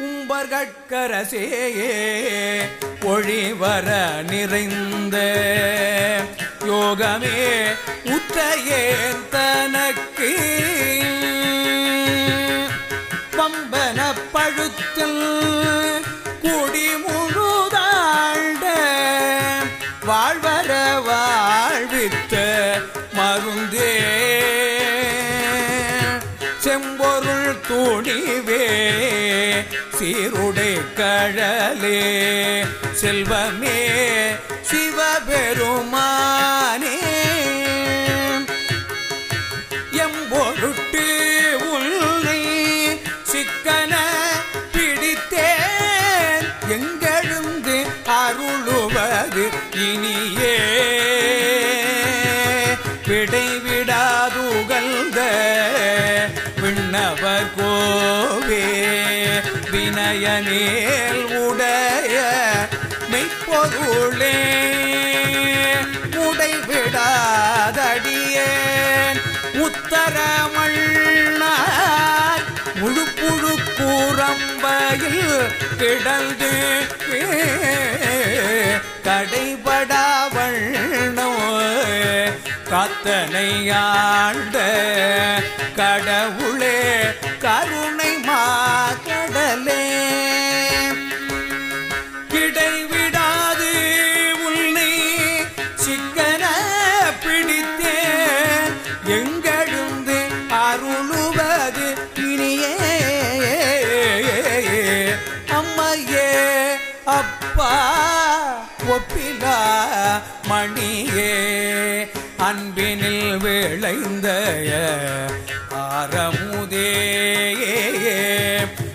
உம்பர்கட்கரசேயே ஒழிவர நிறைந்த யோகமே உற்றையேன் தனக்கு பம்பன பழுத்தில் குடி முழுதாழ்ந்த வாழ்வர வாழ்வித்த மருந்தே. செம்பொருள் துணிவே சீருடை கழலே செல்வமே சிவபெருமானே. எம்பொருட்டு உள்ளே சிக்கன பிடித்தேன். எங்கெழுந்து அருளுவது இனியே. விடைவிடாதுகழ்ந்த விண்ணவர் கோவே. நயனேல் உடைய மெய்ப்பொருளே உடைவிடாதடியேன் உத்தரமள்ளார் முழு புழு கூறம்பையில் கிடந்து கடைபடாவண்ணோ காத்தனை ஆண்ட கடவுளே கருணை அப்பா ஒப்பிலா மணியே அன்பினில் விளைந்த ஆரமுதே.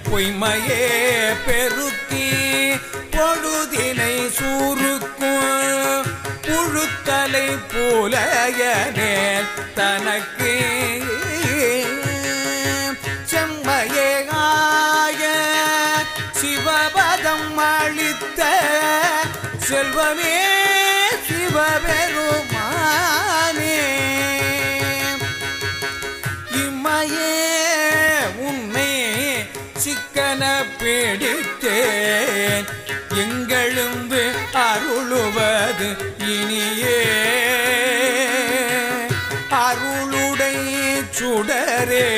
பொய்மையே பெருக்கி பொழுதினை சூருக்கும் புழுத்தலை போலையனேல் தனக்கு செல்வமே சிவபெருமானே. இம்மையே உண்மை சிக்கன பிடித்தேன். எங்கெழுந்து அருளுவது இனியே. அருளுடை சுடரே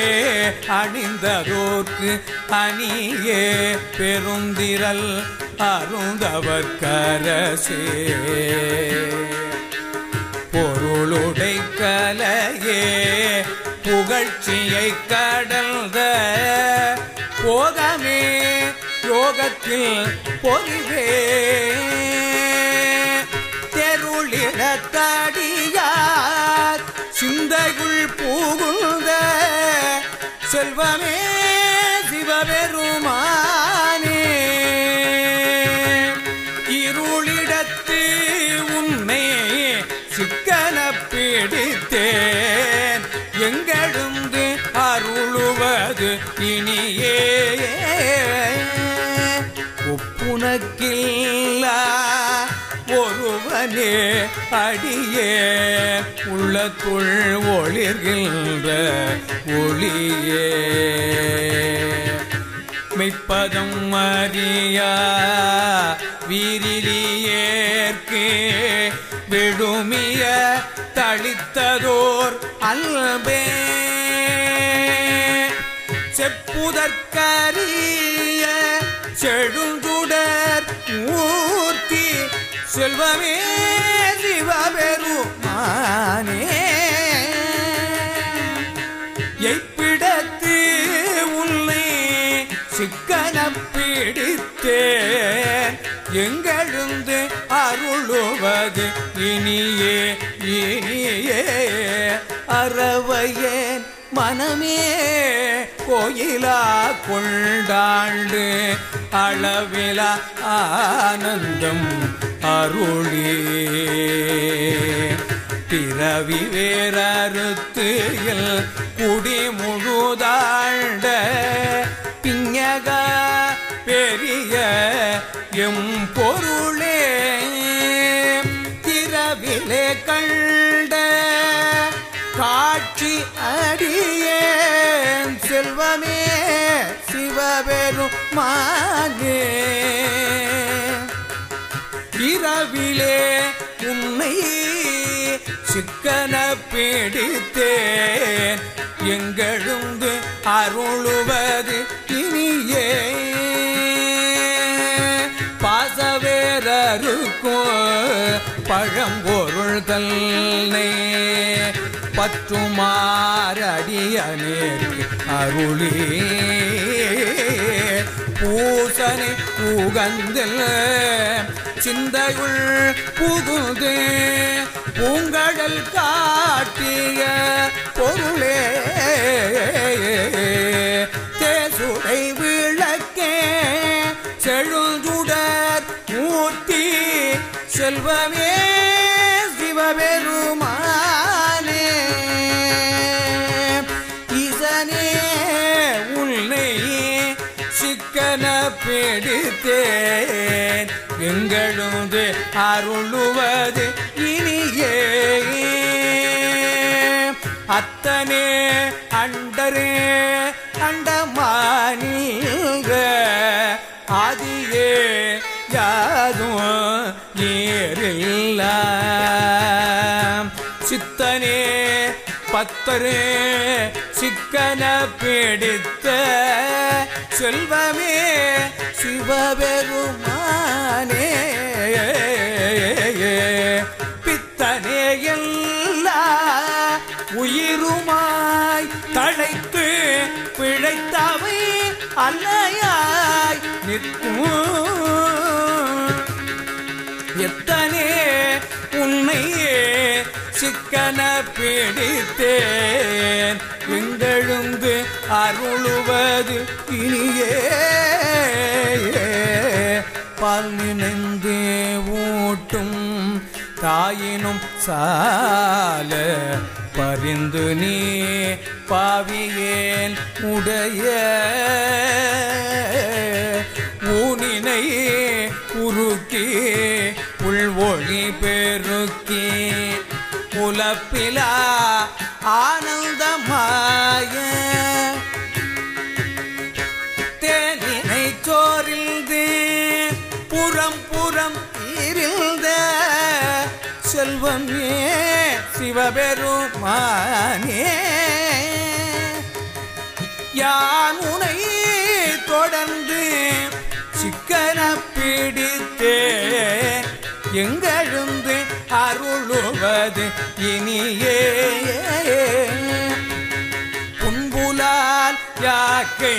அணிந்ததோர்க்கு அணியே. பெருந்திரல் அருந்தவர் கரசே பொருளுடை கலையே புகழ்ச்சியை கடந்த போகமே யோகத்தில் பொறிவே. தெருளிடத்தடியார் சிந்தைக்குள் புகுந்த செல்வமே. இனியே. ஒப்புனக்கில்லா ஒருவனே அடியே. உள்ளத்துள் ஒளிர்கின்ற ஒளியே. மெய்ப்பதம் அறியா வீரிலியேற்கே விழுமிய தளித்ததோர் அல்பே. கரிய செழுங்குடர் மூர்த்தி செல்வமே சிவபெருமானே. எய்ப்பிடத்து உன்னை சிக்கன பிடித்தேன். எங்கெழுந்து அருளுவது இனியே இனியே. அறவையேன் மனமே கோயிலா கொண்டாண்டு அளவிலா ஆனந்தம் அருளே. பிறவி வேறறுத்து குடி முழுதாண்ட பிஞக பெரிய எம் பொருளே. திரவிலே கண்ட அடியேன் செல்வமே சிவபெருமானே. சிவபெருமானே இரவிலே உன்னை சிக்கன பிடித்தேன். எங்கெழுந்து அருளுவது இனியே. பாசவேரருக்கும் பழம்பொருள் தன்னை. பற்றுமாறடியனேற்கு அருளே. பூசனை புகந்தில் சிந்தையுள் புகுந்து. பூங்கடல் காட்டிய பொருளே. தேசுடை விளக்கே. செழுஞ்சுடர் மூர்த்தி செல்வமே. அருளுவது இனியே. அத்தனே அண்டரே அண்டமானீங்க. ஆதியே யாதும் ஏறில்ல சித்தனே பத்தரே சிக்கன பிடித்த செல்வமே சிவபெருமானே. பித்தனே எல்லா உயிருமாய் தழைத்து பிழைத்தவை அல்லையாய் நிற்கும் எத்தனே உன்னையே சிக்கன பிடித்தேன் எங்கெழுந்து அருளுவது இனியே பால் நினைந்து ஊட்டும் தாயினும் சால பரிந்து நீ பாவியேன் உடைய ஊனினை உருக்கி உள்வொழி பெருக்கி புலப்பிலா புறம் புறம் இருந்த செல்வமே சிவபெருமானே. யான் உனை தொடர்ந்து சிக்கன பிடித்தே எங்கெழுந்து அருளுவது இனியே. புன்புலால் யாக்கை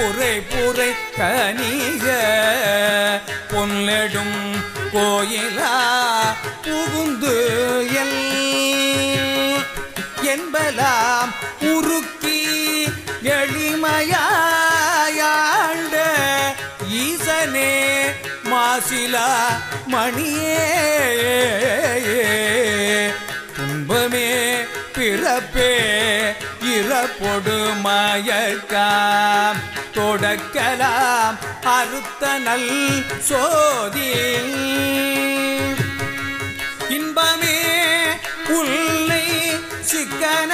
புரை புரை கனிக. பொன்னெடும் கோயிலா புகுந்து எல் என்பலாம் உருக்கி எளிமையாழ்ந்த ஈசனே மாசிலா மணியே. துன்பமே பிறப்பே இறப்பொடு பொடுமயக்காம் தொடக்கலாம் அறுத்த நல் சோதி இன்பமே உள்ளை சிக்கன